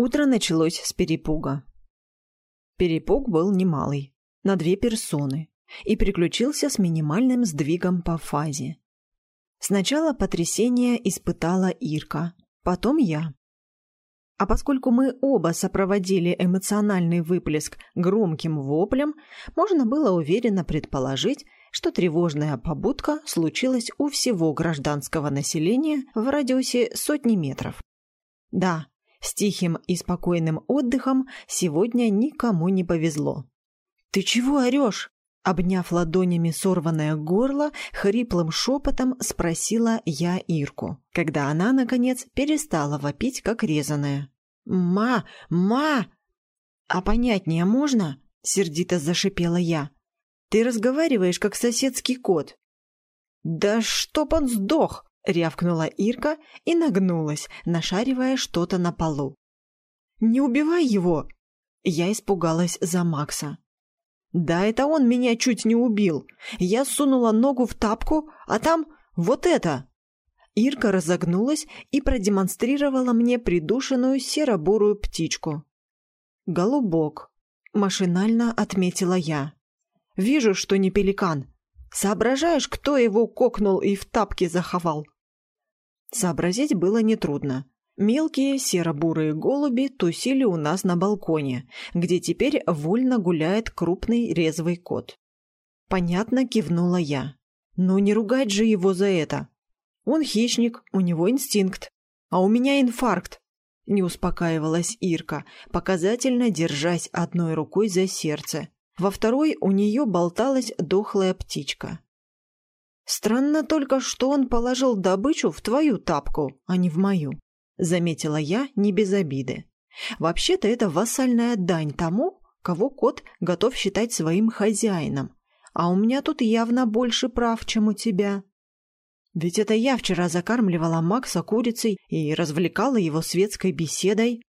Утро началось с перепуга. Перепуг был немалый, на две персоны, и приключился с минимальным сдвигом по фазе. Сначала потрясение испытала Ирка, потом я. А поскольку мы оба сопроводили эмоциональный выплеск громким воплем, можно было уверенно предположить, что тревожная побудка случилась у всего гражданского населения в радиусе сотни метров. Да, с тихим и спокойным отдыхом сегодня никому не повезло. «Ты чего орешь?» Обняв ладонями сорванное горло, хриплым шепотом спросила я Ирку, когда она, наконец, перестала вопить, как резаная. «Ма! Ма!» «А понятнее можно?» — сердито зашипела я. «Ты разговариваешь, как соседский кот». «Да чтоб он сдох!» — рявкнула Ирка и нагнулась, нашаривая что-то на полу. «Не убивай его!» Я испугалась за Макса. Да, это он меня чуть не убил. Я сунула ногу в тапку, а там вот это. Ирка разогнулась и продемонстрировала мне придушенную серо-бурую птичку. «Голубок», — машинально отметила я. «Вижу, что не пеликан. Соображаешь, кто его кокнул и в тапке заховал?» Сообразить было нетрудно. Мелкие серо-бурые голуби тусили у нас на балконе, где теперь вольно гуляет крупный резвый кот. Понятно кивнула я. Но не ругать же его за это. Он хищник, у него инстинкт. А у меня инфаркт. Не успокаивалась Ирка, показательно держась одной рукой за сердце. Во второй у нее болталась дохлая птичка. Странно только, что он положил добычу в твою тапку, а не в мою заметила я не без обиды. Вообще-то это вассальная дань тому, кого кот готов считать своим хозяином, а у меня тут явно больше прав, чем у тебя. Ведь это я вчера закармливала Макса курицей и развлекала его светской беседой.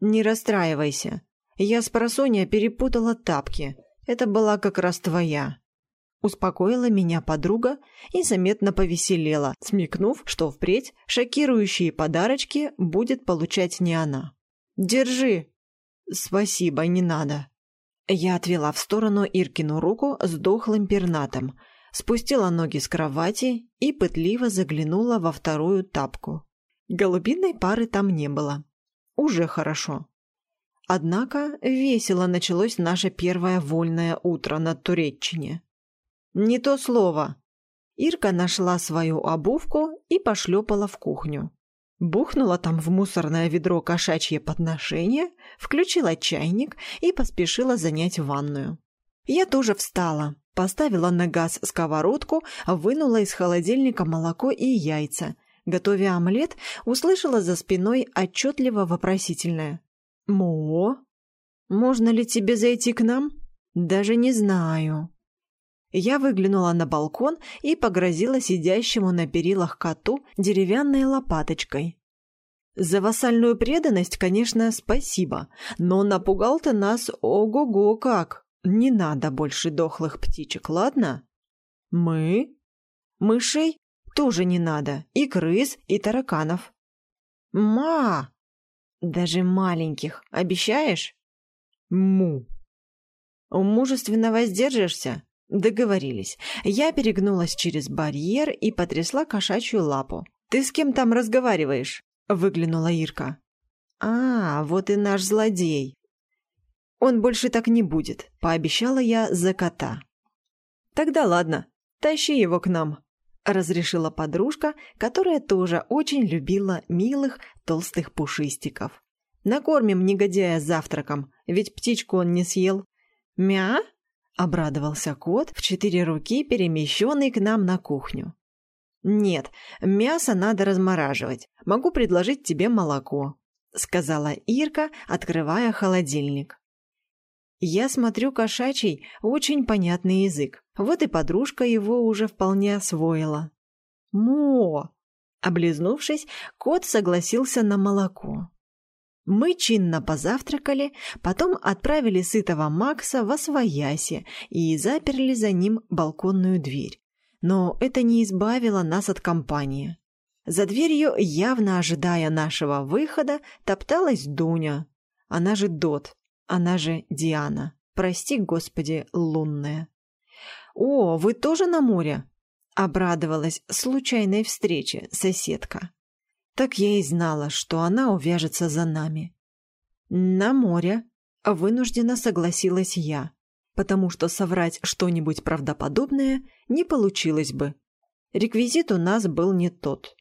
Не расстраивайся. Я с просонья перепутала тапки. Это была как раз твоя. Успокоила меня подруга и заметно повеселела, смекнув, что впредь шокирующие подарочки будет получать не она. «Держи!» «Спасибо, не надо!» Я отвела в сторону Иркину руку с дохлым пернатом, спустила ноги с кровати и пытливо заглянула во вторую тапку. Голубиной пары там не было. Уже хорошо. Однако весело началось наше первое вольное утро на Туреччине. «Не то слово». Ирка нашла свою обувку и пошлепала в кухню. Бухнула там в мусорное ведро кошачье подношение, включила чайник и поспешила занять ванную. Я тоже встала, поставила на газ сковородку, вынула из холодильника молоко и яйца. Готовя омлет, услышала за спиной отчетливо вопросительное. «Мо? Можно ли тебе зайти к нам?» «Даже не знаю». Я выглянула на балкон и погрозила сидящему на перилах коту деревянной лопаточкой. «За вассальную преданность, конечно, спасибо, но напугал ты нас ого-го как! Не надо больше дохлых птичек, ладно?» «Мы?» «Мышей тоже не надо, и крыс, и тараканов». «Ма!» «Даже маленьких, обещаешь?» «Му!» «Мужественно воздержишься?» Договорились. Я перегнулась через барьер и потрясла кошачью лапу. «Ты с кем там разговариваешь?» — выглянула Ирка. «А, вот и наш злодей!» «Он больше так не будет», — пообещала я за кота. «Тогда ладно, тащи его к нам», — разрешила подружка, которая тоже очень любила милых толстых пушистиков. «Накормим негодяя завтраком, ведь птичку он не съел». «Мя?» Обрадовался кот в четыре руки, перемещенный к нам на кухню. «Нет, мясо надо размораживать. Могу предложить тебе молоко», — сказала Ирка, открывая холодильник. Я смотрю кошачий, очень понятный язык. Вот и подружка его уже вполне освоила. «Мо!» Облизнувшись, кот согласился на молоко. Мы чинно позавтракали, потом отправили сытого Макса во свояси и заперли за ним балконную дверь. Но это не избавило нас от компании. За дверью, явно ожидая нашего выхода, топталась Дуня. Она же Дот, она же Диана. Прости, Господи, лунная. «О, вы тоже на море?» — обрадовалась случайной встрече соседка. Так я и знала, что она увяжется за нами. «На море», — вынуждена согласилась я, потому что соврать что-нибудь правдоподобное не получилось бы. Реквизит у нас был не тот.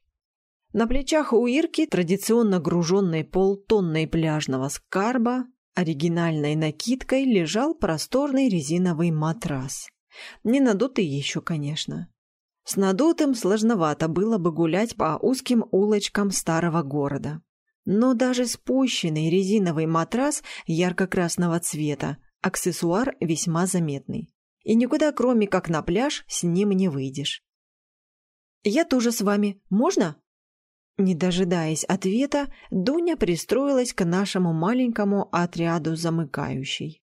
На плечах у Ирки, традиционно груженной полтонной пляжного скарба, оригинальной накидкой лежал просторный резиновый матрас. Не надутый еще, конечно. С надутым сложновато было бы гулять по узким улочкам старого города. Но даже спущенный резиновый матрас ярко-красного цвета – аксессуар весьма заметный. И никуда, кроме как на пляж, с ним не выйдешь. «Я тоже с вами. Можно?» Не дожидаясь ответа, Дуня пристроилась к нашему маленькому отряду замыкающей.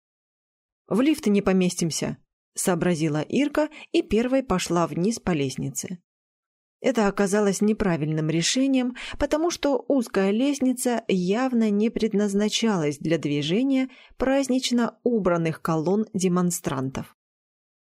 «В лифт не поместимся», — сообразила Ирка и первой пошла вниз по лестнице. Это оказалось неправильным решением, потому что узкая лестница явно не предназначалась для движения празднично убранных колонн демонстрантов.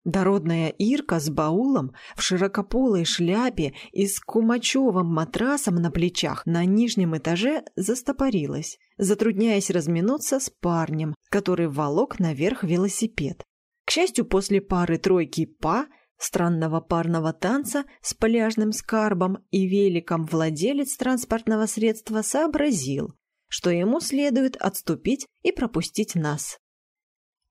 Дородная Ирка с баулом в широкополой шляпе и с кумачевым матрасом на плечах на нижнем этаже застопорилась, затрудняясь разминуться с парнем, который волок наверх велосипед. К счастью, после пары-тройки па, странного парного танца с пляжным скарбом и великом владелец транспортного средства сообразил, что ему следует отступить и пропустить нас.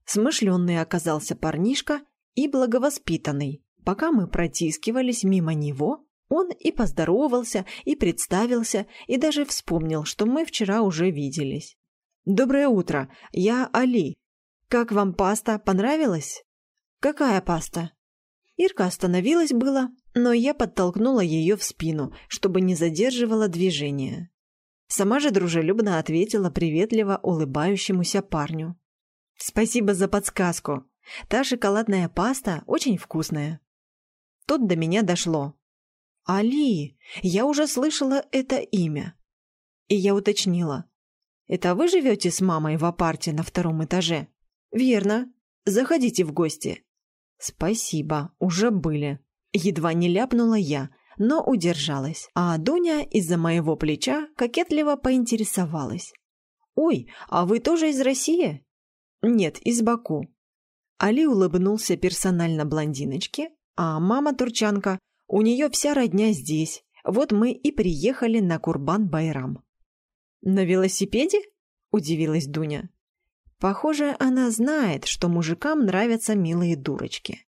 Смышленный оказался парнишка и благовоспитанный. Пока мы протискивались мимо него, он и поздоровался, и представился, и даже вспомнил, что мы вчера уже виделись. «Доброе утро, я Али. Как вам паста, понравилась?» «Какая паста?» Ирка остановилась было, но я подтолкнула ее в спину, чтобы не задерживала движение. Сама же дружелюбно ответила приветливо улыбающемуся парню. «Спасибо за подсказку. Та шоколадная паста очень вкусная. Тут до меня дошло. «Али, я уже слышала это имя». И я уточнила. «Это вы живете с мамой в апарте на втором этаже?» «Верно. Заходите в гости». «Спасибо, уже были». Едва не ляпнула я, но удержалась, а Дуня из-за моего плеча кокетливо поинтересовалась. «Ой, а вы тоже из России?» «Нет, из Баку. Али улыбнулся персонально блондиночке, а мама турчанка, у нее вся родня здесь. Вот мы и приехали на Курбан-Байрам. «На велосипеде?» – удивилась Дуня. Похоже, она знает, что мужикам нравятся милые дурочки.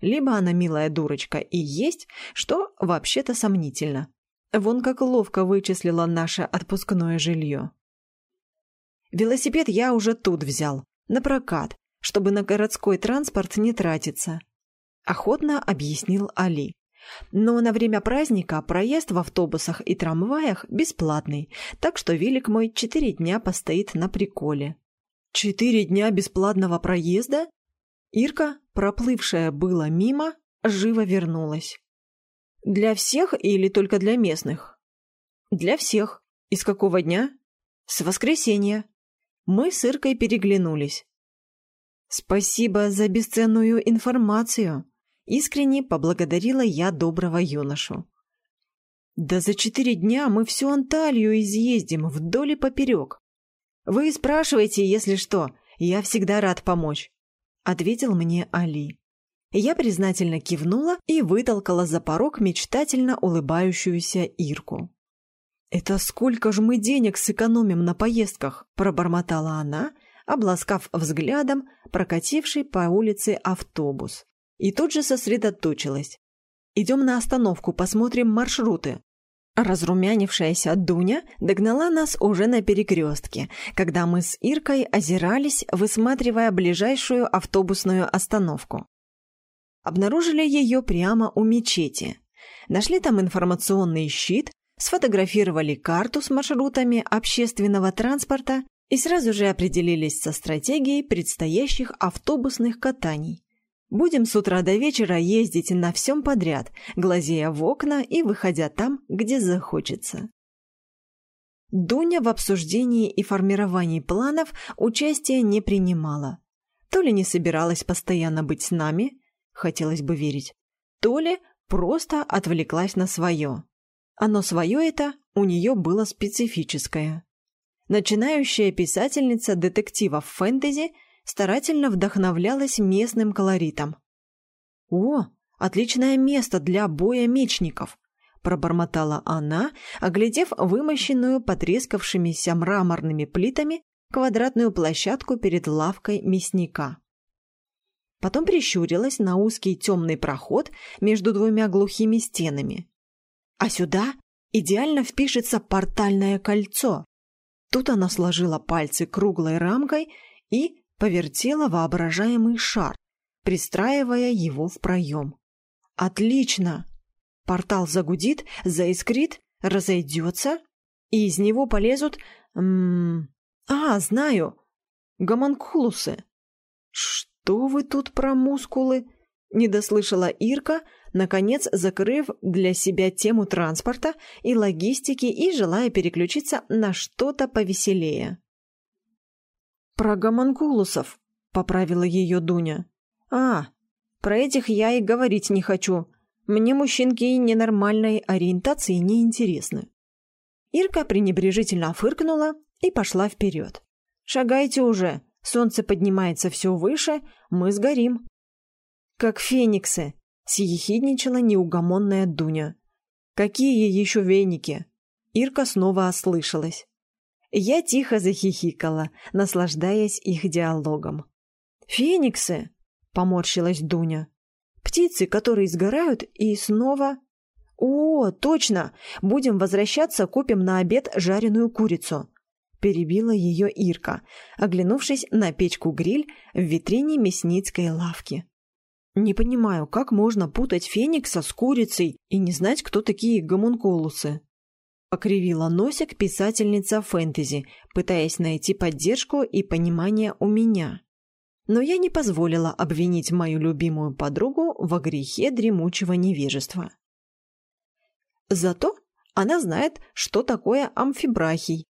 Либо она милая дурочка и есть, что вообще-то сомнительно. Вон как ловко вычислила наше отпускное жилье. Велосипед я уже тут взял, на прокат, чтобы на городской транспорт не тратиться», – охотно объяснил Али. «Но на время праздника проезд в автобусах и трамваях бесплатный, так что велик мой четыре дня постоит на приколе». «Четыре дня бесплатного проезда?» Ирка, проплывшая было мимо, живо вернулась. «Для всех или только для местных?» «Для всех. Из какого дня?» «С воскресенья». Мы с Иркой переглянулись. «Спасибо за бесценную информацию!» Искренне поблагодарила я доброго юношу. «Да за четыре дня мы всю Анталию изъездим вдоль и поперек. Вы спрашиваете, если что, я всегда рад помочь», — ответил мне Али. Я признательно кивнула и вытолкала за порог мечтательно улыбающуюся Ирку. «Это сколько же мы денег сэкономим на поездках?» – пробормотала она, обласкав взглядом прокативший по улице автобус. И тут же сосредоточилась. «Идем на остановку, посмотрим маршруты». Разрумянившаяся Дуня догнала нас уже на перекрестке, когда мы с Иркой озирались, высматривая ближайшую автобусную остановку. Обнаружили ее прямо у мечети. Нашли там информационный щит, сфотографировали карту с маршрутами общественного транспорта и сразу же определились со стратегией предстоящих автобусных катаний. Будем с утра до вечера ездить на всем подряд, глазея в окна и выходя там, где захочется. Дуня в обсуждении и формировании планов участия не принимала. То ли не собиралась постоянно быть с нами, хотелось бы верить, то ли просто отвлеклась на свое. Оно свое это у нее было специфическое. Начинающая писательница детективов фэнтези старательно вдохновлялась местным колоритом. «О, отличное место для боя мечников!» – пробормотала она, оглядев вымощенную потрескавшимися мраморными плитами квадратную площадку перед лавкой мясника. Потом прищурилась на узкий темный проход между двумя глухими стенами. А сюда идеально впишется портальное кольцо. Тут она сложила пальцы круглой рамкой и повертела воображаемый шар, пристраивая его в проем. «Отлично!» Портал загудит, заискрит, разойдется, и из него полезут... М -м, а, знаю! Гомонкулусы. «Что вы тут про мускулы?» — не дослышала Ирка, наконец закрыв для себя тему транспорта и логистики и желая переключиться на что-то повеселее. «Про гомонкулусов», — поправила ее Дуня. «А, про этих я и говорить не хочу. Мне мужчинки ненормальной ориентации не интересны». Ирка пренебрежительно фыркнула и пошла вперед. «Шагайте уже, солнце поднимается все выше, мы сгорим». «Как фениксы», — съехидничала неугомонная Дуня. «Какие еще веники?» Ирка снова ослышалась. Я тихо захихикала, наслаждаясь их диалогом. «Фениксы!» — поморщилась Дуня. «Птицы, которые сгорают и снова...» «О, точно! Будем возвращаться, купим на обед жареную курицу!» Перебила ее Ирка, оглянувшись на печку-гриль в витрине мясницкой лавки. Не понимаю, как можно путать феникса с курицей и не знать, кто такие гомункулусы. Покривила носик писательница фэнтези, пытаясь найти поддержку и понимание у меня. Но я не позволила обвинить мою любимую подругу во грехе дремучего невежества. Зато она знает, что такое амфибрахий.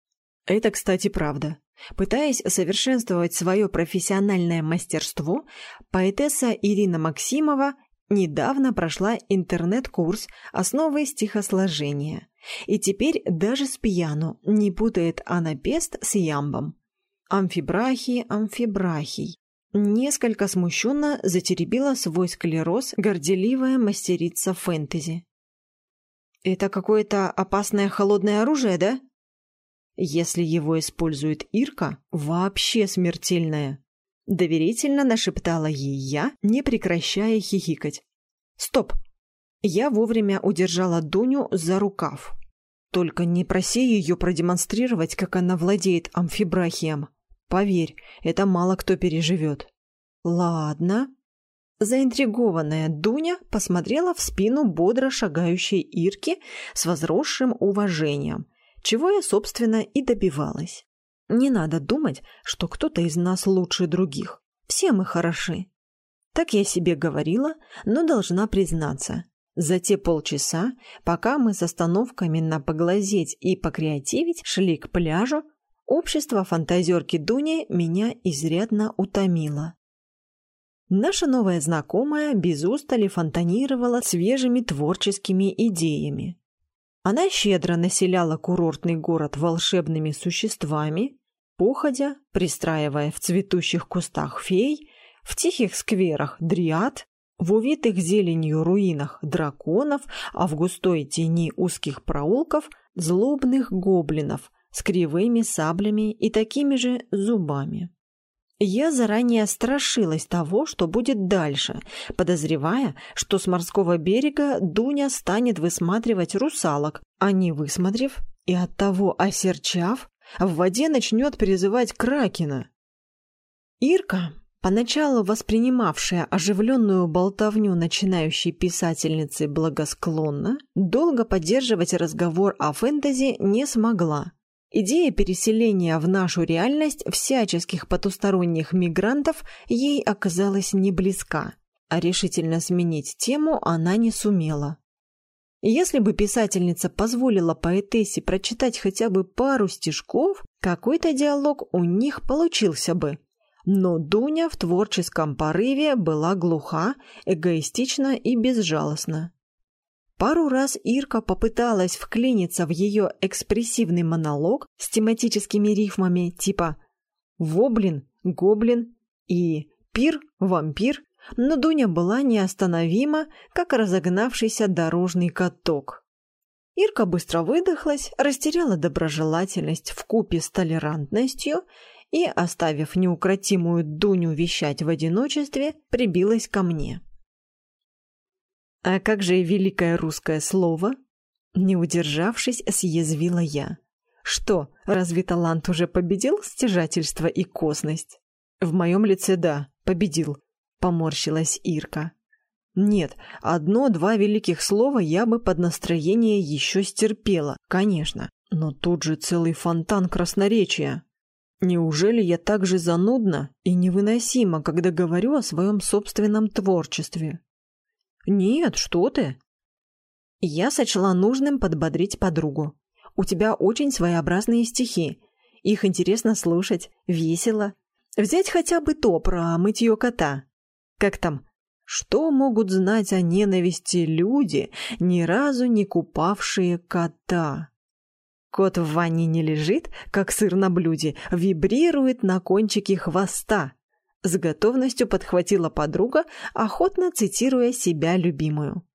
Это, кстати, правда. Пытаясь совершенствовать свое профессиональное мастерство, поэтесса Ирина Максимова недавно прошла интернет-курс «Основы стихосложения». И теперь даже с пьяну не путает анапест с ямбом. Амфибрахий, амфибрахий. Несколько смущенно затеребила свой склероз горделивая мастерица фэнтези. «Это какое-то опасное холодное оружие, да?» Если его использует Ирка, вообще смертельное. Доверительно нашептала ей я, не прекращая хихикать. Стоп! Я вовремя удержала Дуню за рукав. Только не проси ее продемонстрировать, как она владеет амфибрахием. Поверь, это мало кто переживет. Ладно. Заинтригованная Дуня посмотрела в спину бодро шагающей Ирки с возросшим уважением – чего я, собственно, и добивалась. Не надо думать, что кто-то из нас лучше других. Все мы хороши. Так я себе говорила, но должна признаться. За те полчаса, пока мы с остановками на поглазеть и покреативить шли к пляжу, общество фантазерки Дуни меня изрядно утомило. Наша новая знакомая без устали фонтанировала свежими творческими идеями. Она щедро населяла курортный город волшебными существами, походя, пристраивая в цветущих кустах фей, в тихих скверах дриад, в увитых зеленью руинах драконов, а в густой тени узких проулков злобных гоблинов с кривыми саблями и такими же зубами. Я заранее страшилась того, что будет дальше, подозревая, что с морского берега Дуня станет высматривать русалок, а не высмотрев и оттого осерчав, в воде начнет призывать кракена. Ирка, поначалу воспринимавшая оживленную болтовню начинающей писательницы благосклонно, долго поддерживать разговор о фэнтези не смогла. Идея переселения в нашу реальность всяческих потусторонних мигрантов ей оказалась не близка. а решительно сменить тему она не сумела. Если бы писательница позволила поэтессе прочитать хотя бы пару стишков, какой-то диалог у них получился бы. Но Дуня в творческом порыве была глуха, эгоистична и безжалостна. Пару раз Ирка попыталась вклиниться в ее экспрессивный монолог с тематическими рифмами типа «воблин», «гоблин» и «пир», «вампир», но Дуня была неостановима, как разогнавшийся дорожный каток. Ирка быстро выдохлась, растеряла доброжелательность в купе с толерантностью и, оставив неукротимую Дуню вещать в одиночестве, прибилась ко мне. «А как же великое русское слово?» Не удержавшись, съязвила я. «Что, разве талант уже победил стяжательство и косность?» «В моем лице да, победил», — поморщилась Ирка. «Нет, одно-два великих слова я бы под настроение еще стерпела, конечно, но тут же целый фонтан красноречия. Неужели я так же занудна и невыносима, когда говорю о своем собственном творчестве?» «Нет, что ты!» Я сочла нужным подбодрить подругу. «У тебя очень своеобразные стихи. Их интересно слушать, весело. Взять хотя бы то про мытье кота. Как там? Что могут знать о ненависти люди, ни разу не купавшие кота? Кот в ванне не лежит, как сыр на блюде, вибрирует на кончике хвоста. С готовностью подхватила подруга, охотно цитируя себя любимую.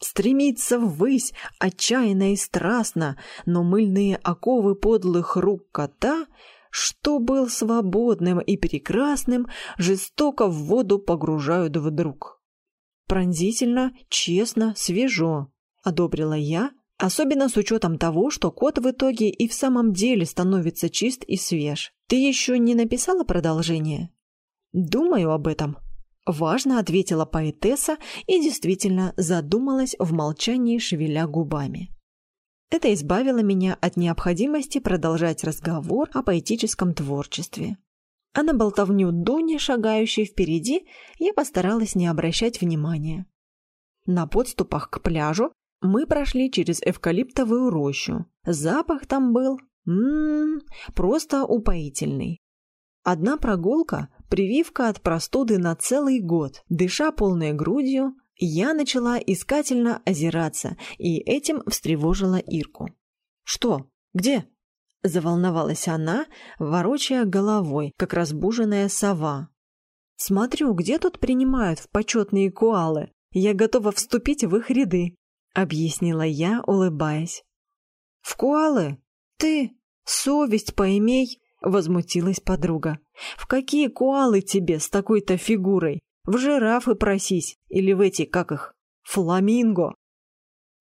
Стремится ввысь, отчаянно и страстно, но мыльные оковы подлых рук кота — что был свободным и прекрасным, жестоко в воду погружают вдруг. Пронзительно, честно, свежо, одобрила я, особенно с учетом того, что кот в итоге и в самом деле становится чист и свеж. Ты еще не написала продолжение? Думаю об этом. Важно ответила поэтесса и действительно задумалась в молчании, шевеля губами. Это избавило меня от необходимости продолжать разговор о поэтическом творчестве. А на болтовню Дуни, шагающей впереди, я постаралась не обращать внимания. На подступах к пляжу мы прошли через эвкалиптовую рощу. Запах там был, м-м, просто упоительный. Одна прогулка – прививка от простуды на целый год. Дыша полной грудью, я начала искательно озираться и этим встревожила Ирку. «Что? Где?» – заволновалась она, ворочая головой, как разбуженная сова. «Смотрю, где тут принимают в почетные куалы? Я готова вступить в их ряды», – объяснила я, улыбаясь. «В куалы? Ты? Совесть поимей!» – возмутилась подруга. «В какие куалы тебе с такой-то фигурой? В жирафы просись, или в эти, как их, фламинго.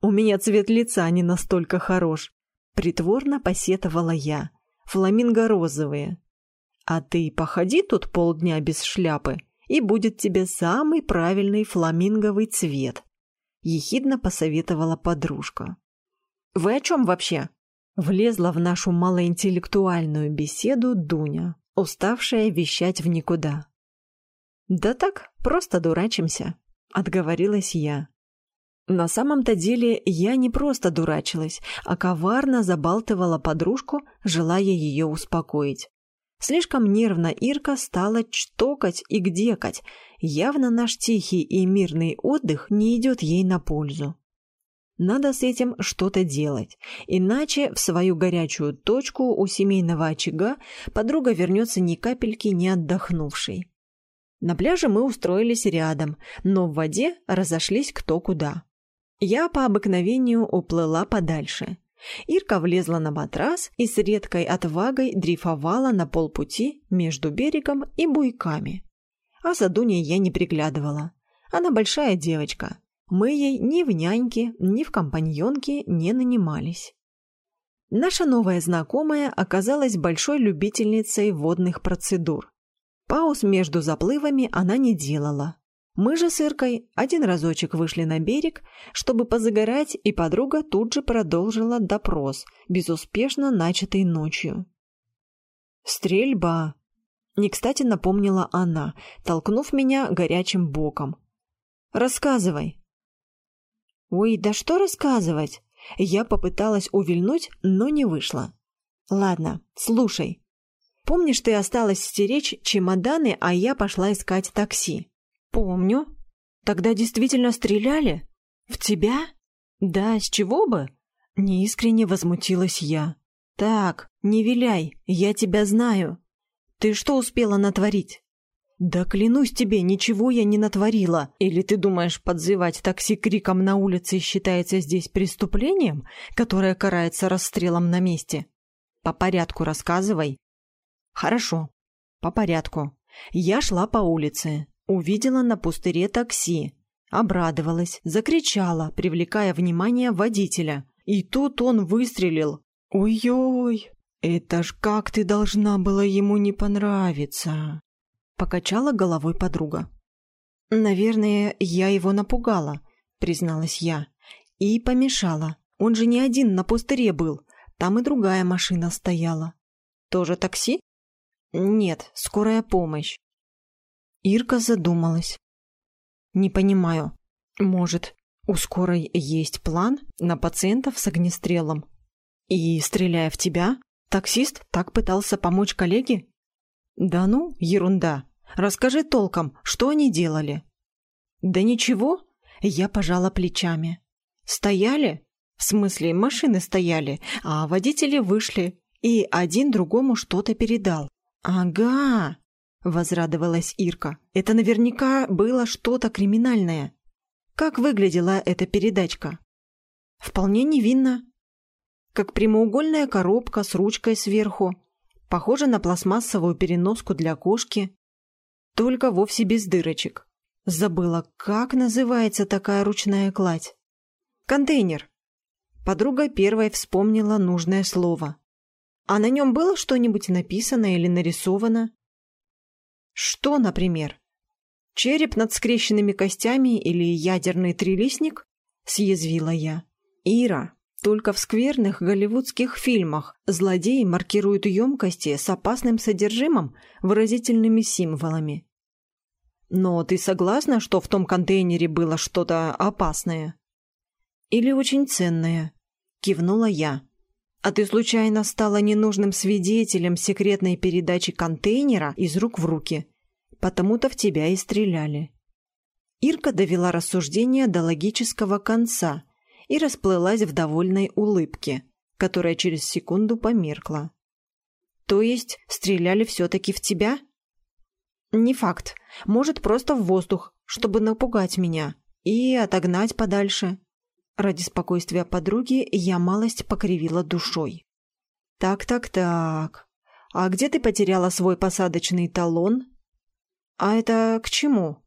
У меня цвет лица не настолько хорош. Притворно посетовала я. Фламинго розовые. А ты походи тут полдня без шляпы, и будет тебе самый правильный фламинговый цвет. Ехидно посоветовала подружка. Вы о чем вообще? Влезла в нашу малоинтеллектуальную беседу Дуня, уставшая вещать в никуда. «Да так, просто дурачимся», — отговорилась я. На самом-то деле я не просто дурачилась, а коварно забалтывала подружку, желая ее успокоить. Слишком нервно Ирка стала чтокать и гдекать. Явно наш тихий и мирный отдых не идет ей на пользу. Надо с этим что-то делать, иначе в свою горячую точку у семейного очага подруга вернется ни капельки не отдохнувшей. На пляже мы устроились рядом, но в воде разошлись кто куда. Я по обыкновению уплыла подальше. Ирка влезла на матрас и с редкой отвагой дрейфовала на полпути между берегом и буйками. А за Дуней я не приглядывала. Она большая девочка. Мы ей ни в няньке, ни в компаньонке не нанимались. Наша новая знакомая оказалась большой любительницей водных процедур. Пауз между заплывами она не делала. Мы же с Иркой один разочек вышли на берег, чтобы позагорать, и подруга тут же продолжила допрос, безуспешно начатый ночью. «Стрельба!» — не кстати напомнила она, толкнув меня горячим боком. Рассказывай». «Ой, да что рассказывать?» Я попыталась увильнуть, но не вышло. «Ладно, слушай. Помнишь, ты осталась стеречь чемоданы, а я пошла искать такси?» «Помню. Тогда действительно стреляли? В тебя?» «Да, с чего бы?» Неискренне возмутилась я. «Так, не виляй, я тебя знаю. Ты что успела натворить?» «Да клянусь тебе, ничего я не натворила. Или ты думаешь, подзывать такси криком на улице считается здесь преступлением, которое карается расстрелом на месте? По порядку рассказывай». «Хорошо, по порядку. Я шла по улице, увидела на пустыре такси, обрадовалась, закричала, привлекая внимание водителя. И тут он выстрелил. Ой-ой, это ж как ты должна была ему не понравиться!» Покачала головой подруга. «Наверное, я его напугала», — призналась я. «И помешала. Он же не один на пустыре был. Там и другая машина стояла». «Тоже такси?» «Нет, скорая помощь». Ирка задумалась. «Не понимаю. Может, у скорой есть план на пациентов с огнестрелом? И, стреляя в тебя, таксист так пытался помочь коллеге?» «Да ну, ерунда. Расскажи толком, что они делали?» «Да ничего», — я пожала плечами. «Стояли? В смысле, машины стояли, а водители вышли, и один другому что-то передал». «Ага», — возрадовалась Ирка, — «это наверняка было что-то криминальное». «Как выглядела эта передачка?» «Вполне невинно. Как прямоугольная коробка с ручкой сверху, Похоже на пластмассовую переноску для кошки, только вовсе без дырочек. Забыла, как называется такая ручная кладь. Контейнер. Подруга первой вспомнила нужное слово. А на нем было что-нибудь написано или нарисовано? Что, например? Череп над скрещенными костями или ядерный трилистник? Съязвила я. Ира, только в скверных голливудских фильмах злодеи маркируют емкости с опасным содержимым выразительными символами. Но ты согласна, что в том контейнере было что-то опасное? Или очень ценное? Кивнула я. А ты случайно стала ненужным свидетелем секретной передачи контейнера из рук в руки. Потому-то в тебя и стреляли. Ирка довела рассуждение до логического конца и расплылась в довольной улыбке, которая через секунду померкла. «То есть стреляли все-таки в тебя?» «Не факт. Может, просто в воздух, чтобы напугать меня и отогнать подальше». Ради спокойствия подруги я малость покривила душой. «Так-так-так. А где ты потеряла свой посадочный талон?» «А это к чему?»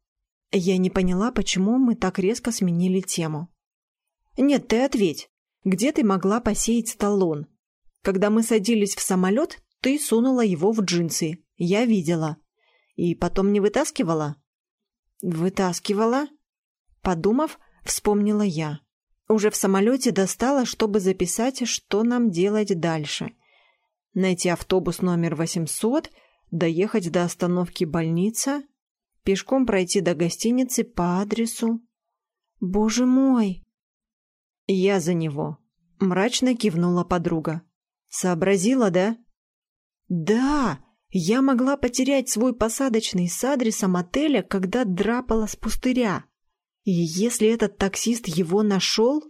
Я не поняла, почему мы так резко сменили тему. «Нет, ты ответь. Где ты могла посеять талон? Когда мы садились в самолет, ты сунула его в джинсы. Я видела. И потом не вытаскивала?» «Вытаскивала?» Подумав, вспомнила я. Уже в самолете достала, чтобы записать, что нам делать дальше. Найти автобус номер 800, доехать до остановки больница, пешком пройти до гостиницы по адресу. «Боже мой!» «Я за него», — мрачно кивнула подруга. «Сообразила, да?» «Да, я могла потерять свой посадочный с адресом отеля, когда драпала с пустыря. И если этот таксист его нашел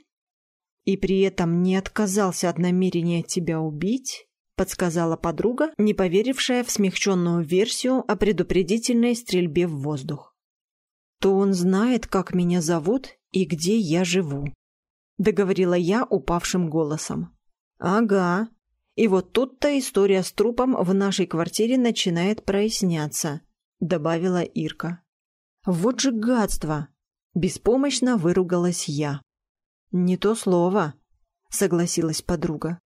и при этом не отказался от намерения тебя убить, подсказала подруга, не поверившая в смягченную версию о предупредительной стрельбе в воздух, то он знает, как меня зовут и где я живу договорила я упавшим голосом. Ага. И вот тут-то история с трупом в нашей квартире начинает проясняться, добавила Ирка. Вот же гадство! Беспомощно выругалась я. Не то слово, согласилась подруга.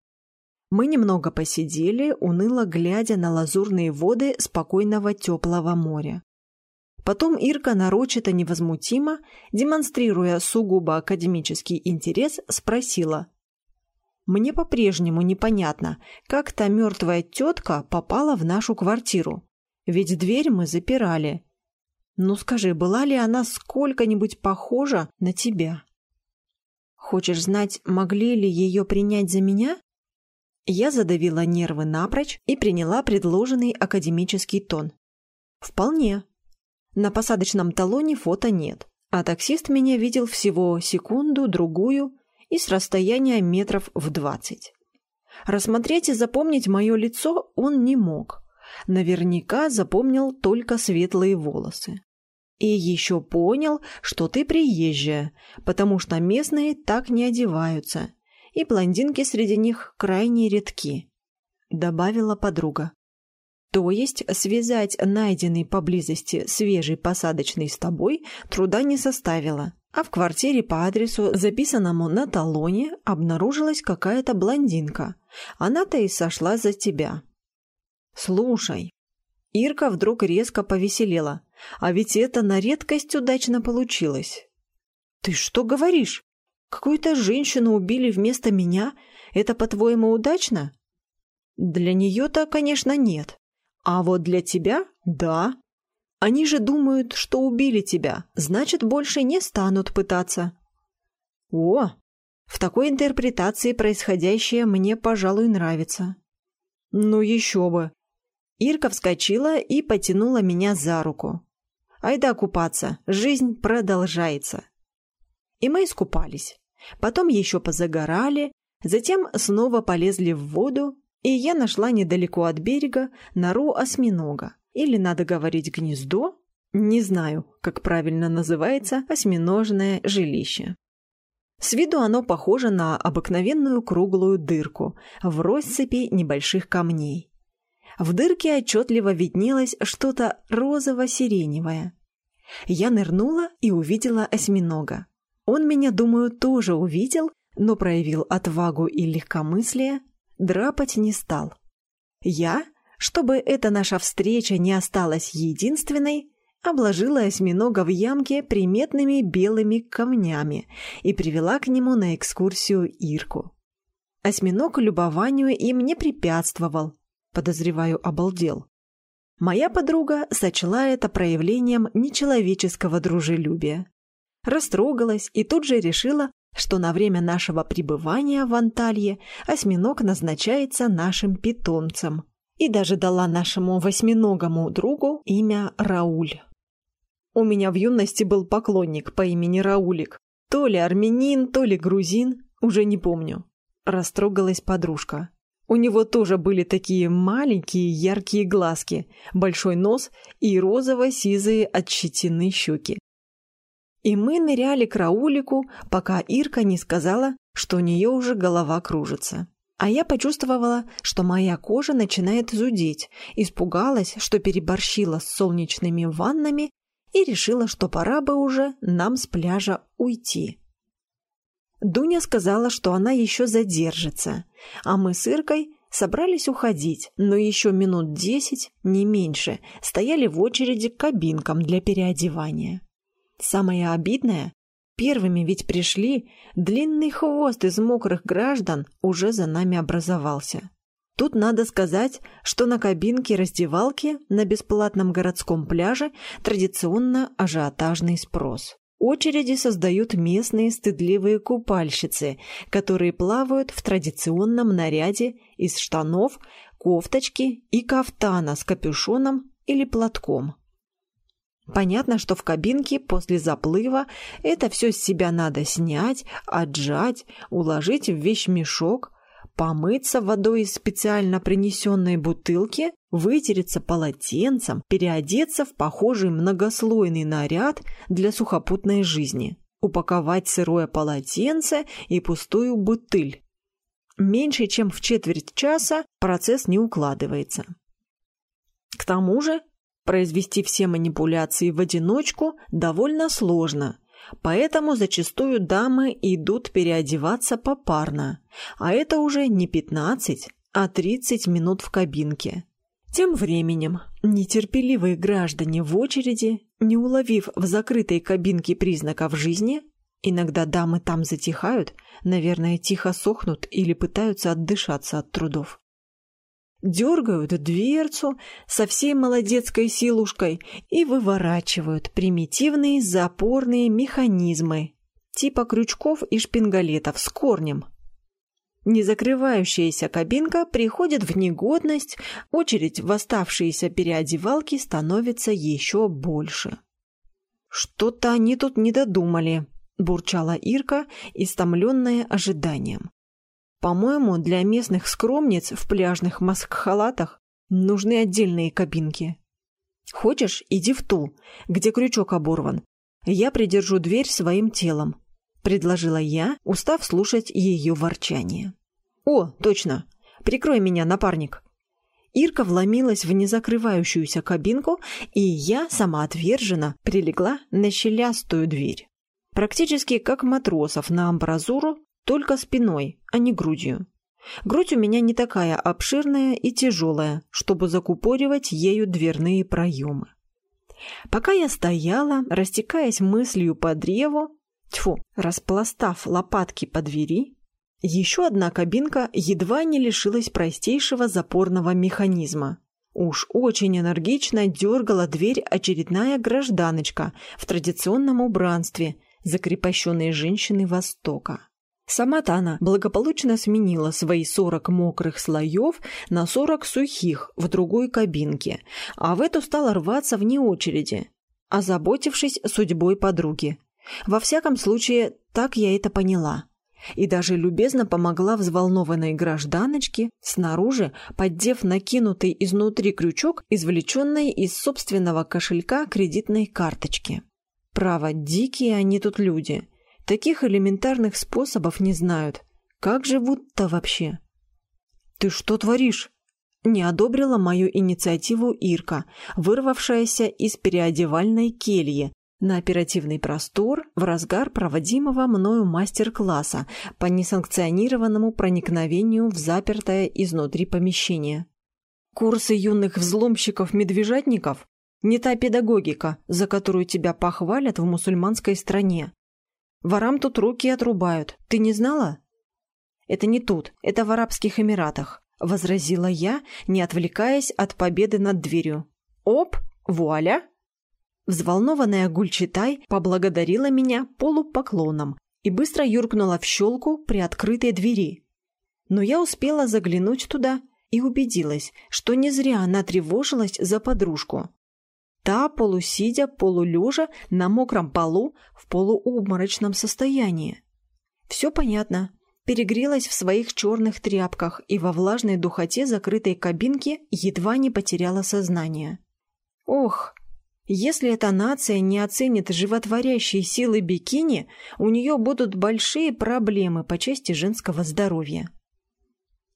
Мы немного посидели, уныло глядя на лазурные воды спокойного теплого моря. Потом Ирка нарочито невозмутимо, демонстрируя сугубо академический интерес, спросила. «Мне по-прежнему непонятно, как та мертвая тетка попала в нашу квартиру. Ведь дверь мы запирали. Ну скажи, была ли она сколько-нибудь похожа на тебя? Хочешь знать, могли ли ее принять за меня? Я задавила нервы напрочь и приняла предложенный академический тон. Вполне. На посадочном талоне фото нет, а таксист меня видел всего секунду-другую и с расстояния метров в двадцать. Рассмотреть и запомнить мое лицо он не мог. Наверняка запомнил только светлые волосы. И еще понял, что ты приезжая, потому что местные так не одеваются, и блондинки среди них крайне редки», — добавила подруга. «То есть связать найденный поблизости свежий посадочный с тобой труда не составило, а в квартире по адресу, записанному на талоне, обнаружилась какая-то блондинка. Она-то и сошла за тебя». «Слушай». Ирка вдруг резко повеселела. «А ведь это на редкость удачно получилось». «Ты что говоришь?» Какую-то женщину убили вместо меня? Это, по-твоему, удачно? Для нее-то, конечно, нет. А вот для тебя – да. Они же думают, что убили тебя, значит, больше не станут пытаться. О, в такой интерпретации происходящее мне, пожалуй, нравится. Ну еще бы. Ирка вскочила и потянула меня за руку. Айда купаться, жизнь продолжается. И мы искупались. Потом еще позагорали, затем снова полезли в воду, и я нашла недалеко от берега нору осьминога. Или надо говорить гнездо? Не знаю, как правильно называется осьминожное жилище. С виду оно похоже на обыкновенную круглую дырку в россыпи небольших камней. В дырке отчетливо виднелось что-то розово-сиреневое. Я нырнула и увидела осьминога. Он меня, думаю, тоже увидел, но проявил отвагу и легкомыслие, драпать не стал. Я, чтобы эта наша встреча не осталась единственной, обложила осьминога в ямке приметными белыми камнями и привела к нему на экскурсию Ирку. Осьминог любованию им не препятствовал, подозреваю, обалдел. Моя подруга сочла это проявлением нечеловеческого дружелюбия растрогалась и тут же решила, что на время нашего пребывания в Анталье осьминог назначается нашим питомцем и даже дала нашему восьминогому другу имя Рауль. У меня в юности был поклонник по имени Раулик. То ли армянин, то ли грузин, уже не помню. Растрогалась подружка. У него тоже были такие маленькие яркие глазки, большой нос и розово-сизые от щеки. И мы ныряли к Раулику, пока Ирка не сказала, что у нее уже голова кружится. А я почувствовала, что моя кожа начинает зудеть, испугалась, что переборщила с солнечными ваннами и решила, что пора бы уже нам с пляжа уйти. Дуня сказала, что она еще задержится, а мы с Иркой собрались уходить, но еще минут десять, не меньше, стояли в очереди к кабинкам для переодевания. Самое обидное, первыми ведь пришли, длинный хвост из мокрых граждан уже за нами образовался. Тут надо сказать, что на кабинке раздевалки на бесплатном городском пляже традиционно ажиотажный спрос. Очереди создают местные стыдливые купальщицы, которые плавают в традиционном наряде из штанов, кофточки и кафтана с капюшоном или платком. Понятно, что в кабинке после заплыва это все с себя надо снять, отжать, уложить в вещмешок, помыться водой из специально принесенной бутылки, вытереться полотенцем, переодеться в похожий многослойный наряд для сухопутной жизни, упаковать сырое полотенце и пустую бутыль. Меньше чем в четверть часа процесс не укладывается. К тому же Произвести все манипуляции в одиночку довольно сложно, поэтому зачастую дамы идут переодеваться попарно, а это уже не 15, а 30 минут в кабинке. Тем временем нетерпеливые граждане в очереди, не уловив в закрытой кабинке признаков жизни, иногда дамы там затихают, наверное, тихо сохнут или пытаются отдышаться от трудов, дергают дверцу со всей молодецкой силушкой и выворачивают примитивные запорные механизмы типа крючков и шпингалетов с корнем. Незакрывающаяся кабинка приходит в негодность, очередь в оставшиеся переодевалки становится еще больше. «Что-то они тут не додумали», – бурчала Ирка, истомленная ожиданием. «По-моему, для местных скромниц в пляжных маск-халатах нужны отдельные кабинки. Хочешь, иди в ту, где крючок оборван. Я придержу дверь своим телом предложила я, устав слушать ее ворчание. «О, точно! Прикрой меня, напарник!» Ирка вломилась в незакрывающуюся кабинку, и я самоотверженно прилегла на щелястую дверь. Практически как матросов на амбразуру, только спиной, а не грудью. Грудь у меня не такая обширная и тяжелая, чтобы закупоривать ею дверные проемы. Пока я стояла, растекаясь мыслью по древу, Тьфу, распластав лопатки по двери, еще одна кабинка едва не лишилась простейшего запорного механизма. Уж очень энергично дергала дверь очередная гражданочка в традиционном убранстве, закрепощенной женщины Востока. Сама-то она благополучно сменила свои сорок мокрых слоев на сорок сухих в другой кабинке, а в эту стала рваться вне очереди, озаботившись судьбой подруги. Во всяком случае, так я это поняла. И даже любезно помогла взволнованной гражданочке, снаружи, поддев накинутый изнутри крючок, извлеченный из собственного кошелька кредитной карточки. Право, дикие они тут люди. Таких элементарных способов не знают. Как живут-то вообще? «Ты что творишь?» Не одобрила мою инициативу Ирка, вырвавшаяся из переодевальной кельи, на оперативный простор в разгар проводимого мною мастер-класса по несанкционированному проникновению в запертое изнутри помещение. Курсы юных взломщиков-медвежатников – не та педагогика, за которую тебя похвалят в мусульманской стране. Ворам тут руки отрубают. Ты не знала? Это не тут, это в Арабских Эмиратах, возразила я, не отвлекаясь от победы над дверью. Оп, вуаля! Взволнованная Гульчитай поблагодарила меня полупоклоном и быстро юркнула в щелку при открытой двери. Но я успела заглянуть туда и убедилась, что не зря она тревожилась за подружку. Та, полусидя, полулежа, на мокром полу, в полуобморочном состоянии. Все понятно. Перегрелась в своих черных тряпках и во влажной духоте закрытой кабинки едва не потеряла сознание. Ох, если эта нация не оценит животворящие силы бикини, у нее будут большие проблемы по части женского здоровья.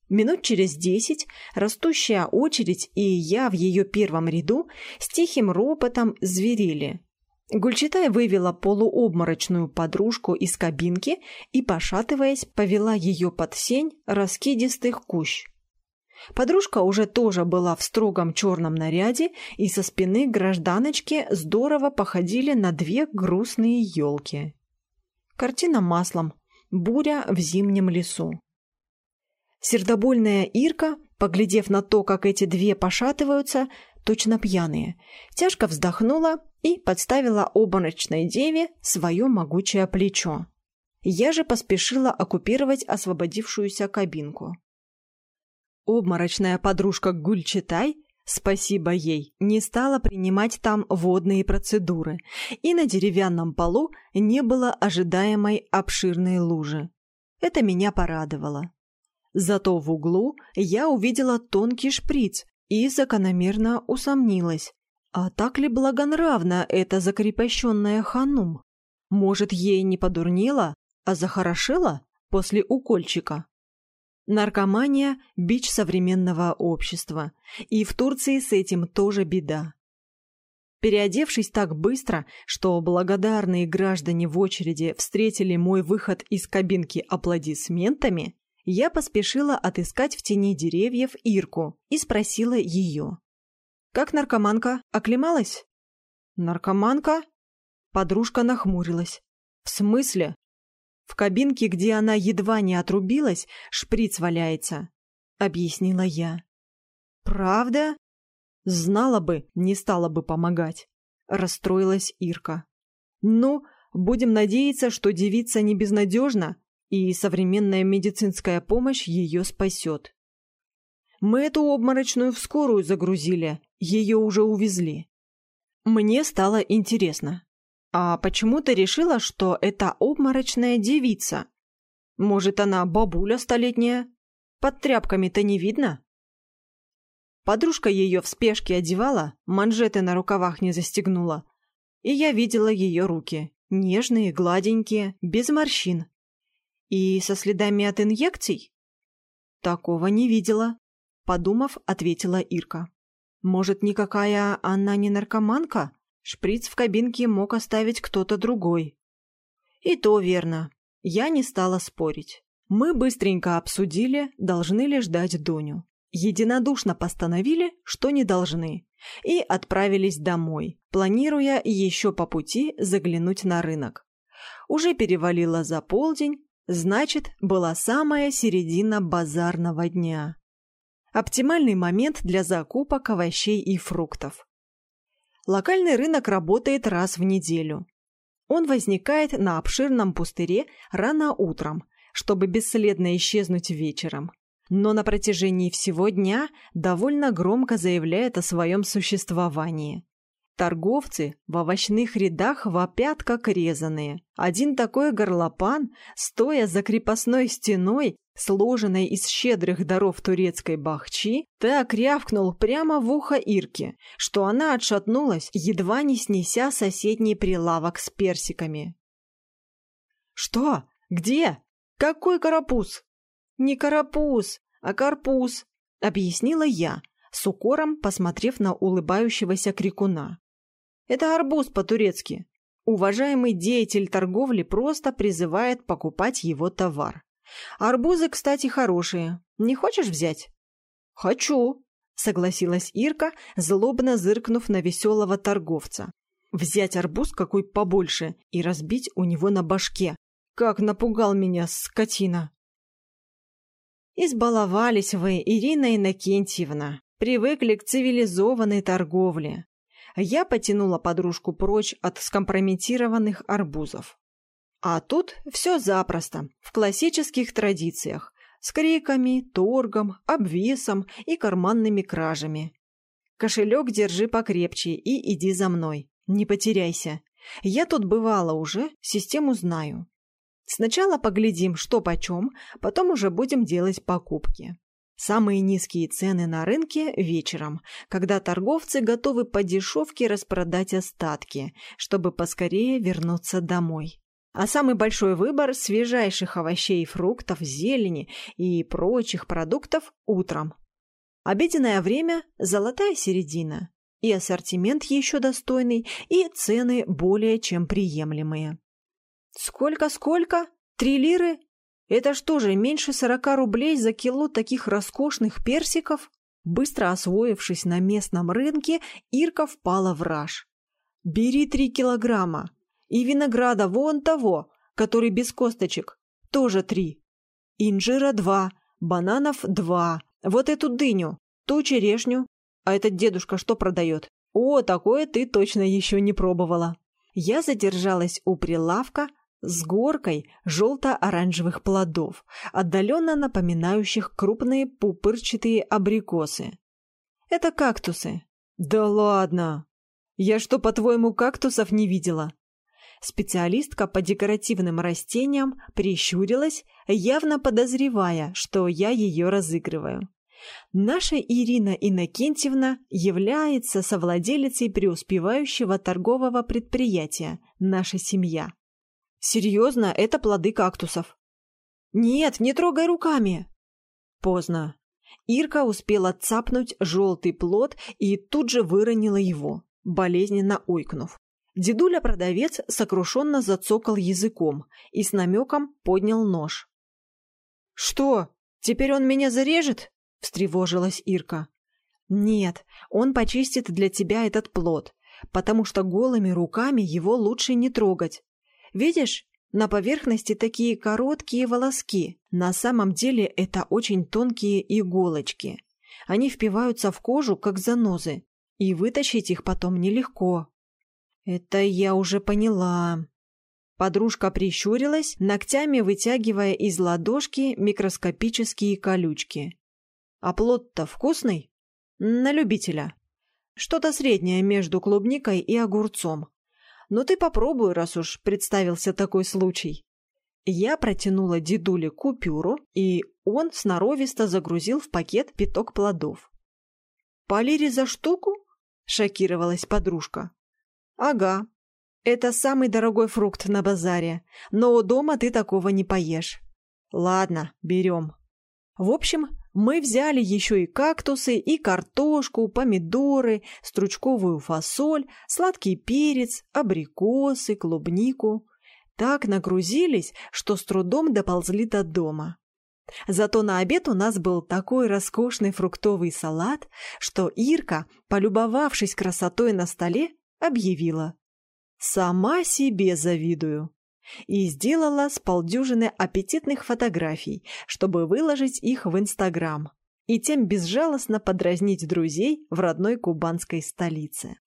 Минут через десять растущая очередь и я в ее первом ряду с тихим ропотом зверели. Гульчатай вывела полуобморочную подружку из кабинки и, пошатываясь, повела ее под сень раскидистых кущ. Подружка уже тоже была в строгом черном наряде, и со спины гражданочки здорово походили на две грустные елки. Картина маслом. Буря в зимнем лесу. Сердобольная Ирка, поглядев на то, как эти две пошатываются, точно пьяные, тяжко вздохнула и подставила обморочной деве свое могучее плечо. Я же поспешила оккупировать освободившуюся кабинку. Обморочная подружка Гульчатай, спасибо ей, не стала принимать там водные процедуры, и на деревянном полу не было ожидаемой обширной лужи. Это меня порадовало. Зато в углу я увидела тонкий шприц и закономерно усомнилась. А так ли благонравна эта закрепощенная ханум? Может, ей не подурнело, а захорошело после укольчика? Наркомания – бич современного общества. И в Турции с этим тоже беда. Переодевшись так быстро, что благодарные граждане в очереди встретили мой выход из кабинки аплодисментами, я поспешила отыскать в тени деревьев Ирку и спросила ее. «Как наркоманка? Оклемалась?» «Наркоманка?» Подружка нахмурилась. «В смысле? В кабинке, где она едва не отрубилась, шприц валяется, — объяснила я. «Правда?» «Знала бы, не стала бы помогать», — расстроилась Ирка. «Ну, будем надеяться, что девица не безнадежна, и современная медицинская помощь ее спасет. Мы эту обморочную в скорую загрузили, ее уже увезли. Мне стало интересно. А почему ты решила, что это обморочная девица? Может, она бабуля столетняя? Под тряпками-то не видно? Подружка ее в спешке одевала, манжеты на рукавах не застегнула. И я видела ее руки, нежные, гладенькие, без морщин. И со следами от инъекций? Такого не видела, подумав, ответила Ирка. Может, никакая она не наркоманка? Шприц в кабинке мог оставить кто-то другой. И то верно. Я не стала спорить. Мы быстренько обсудили, должны ли ждать Доню. Единодушно постановили, что не должны, и отправились домой, планируя еще по пути заглянуть на рынок. Уже перевалило за полдень, значит, была самая середина базарного дня. Оптимальный момент для закупок овощей и фруктов. Локальный рынок работает раз в неделю. Он возникает на обширном пустыре рано утром, чтобы бесследно исчезнуть вечером. Но на протяжении всего дня довольно громко заявляет о своем существовании. Торговцы в овощных рядах вопят, как резаные. Один такой горлопан, стоя за крепостной стеной, сложенной из щедрых даров турецкой бахчи, так рявкнул прямо в ухо Ирке, что она отшатнулась, едва не снеся соседний прилавок с персиками. «Что? Где? Какой карапуз?» «Не карапуз, а карпуз», — объяснила я, с укором посмотрев на улыбающегося крикуна. Это арбуз по-турецки. Уважаемый деятель торговли просто призывает покупать его товар. Арбузы, кстати, хорошие. Не хочешь взять? Хочу, согласилась Ирка, злобно зыркнув на веселого торговца. Взять арбуз какой побольше и разбить у него на башке. Как напугал меня, скотина! Избаловались вы, Ирина Иннокентьевна. Привыкли к цивилизованной торговле. Я потянула подружку прочь от скомпрометированных арбузов. А тут все запросто, в классических традициях, с криками, торгом, обвесом и карманными кражами. Кошелек держи покрепче и иди за мной, не потеряйся. Я тут бывала уже, систему знаю. Сначала поглядим, что почем, потом уже будем делать покупки. Самые низкие цены на рынке вечером, когда торговцы готовы по дешевке распродать остатки, чтобы поскорее вернуться домой. А самый большой выбор свежайших овощей и фруктов, зелени и прочих продуктов утром. Обеденное время – золотая середина. И ассортимент еще достойный, и цены более чем приемлемые. Сколько-сколько? Три лиры? Это что же, меньше сорока рублей за кило таких роскошных персиков? Быстро освоившись на местном рынке, Ирка впала в раж. «Бери три килограмма. И винограда вон того, который без косточек, тоже три. Инжира два, бананов два. Вот эту дыню, ту черешню. А этот дедушка что продает? О, такое ты точно еще не пробовала». Я задержалась у прилавка, с горкой желто-оранжевых плодов, отдаленно напоминающих крупные пупырчатые абрикосы. Это кактусы. Да ладно! Я что, по-твоему, кактусов не видела? Специалистка по декоративным растениям прищурилась, явно подозревая, что я ее разыгрываю. Наша Ирина Иннокентьевна является совладелицей преуспевающего торгового предприятия «Наша семья». Серьезно, это плоды кактусов. Нет, не трогай руками. Поздно. Ирка успела цапнуть желтый плод и тут же выронила его, болезненно ойкнув. Дедуля-продавец сокрушенно зацокал языком и с намеком поднял нож. «Что, теперь он меня зарежет?» — встревожилась Ирка. «Нет, он почистит для тебя этот плод, потому что голыми руками его лучше не трогать. Видишь, на поверхности такие короткие волоски. На самом деле это очень тонкие иголочки. Они впиваются в кожу, как занозы, и вытащить их потом нелегко. Это я уже поняла. Подружка прищурилась, ногтями вытягивая из ладошки микроскопические колючки. А плод-то вкусный? На любителя. Что-то среднее между клубникой и огурцом. Но ты попробуй, раз уж представился такой случай. Я протянула дедуле купюру, и он сноровисто загрузил в пакет пяток плодов. «По лире за штуку?» — шокировалась подружка. «Ага. Это самый дорогой фрукт на базаре, но у дома ты такого не поешь. Ладно, берем». В общем, мы взяли еще и кактусы, и картошку, помидоры, стручковую фасоль, сладкий перец, абрикосы, клубнику. Так нагрузились, что с трудом доползли до дома. Зато на обед у нас был такой роскошный фруктовый салат, что Ирка, полюбовавшись красотой на столе, объявила «Сама себе завидую» и сделала с полдюжины аппетитных фотографий, чтобы выложить их в Инстаграм и тем безжалостно подразнить друзей в родной кубанской столице.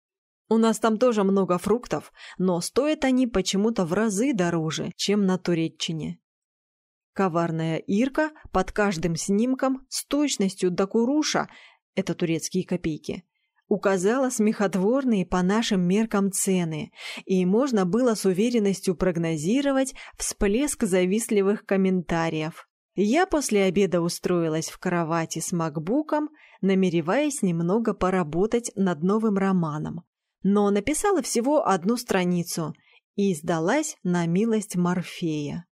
У нас там тоже много фруктов, но стоят они почему-то в разы дороже, чем на Туреччине. Коварная Ирка под каждым снимком с точностью до куруша, это турецкие копейки, указала смехотворные по нашим меркам цены, и можно было с уверенностью прогнозировать всплеск завистливых комментариев. Я после обеда устроилась в кровати с макбуком, намереваясь немного поработать над новым романом, но написала всего одну страницу и сдалась на милость Морфея.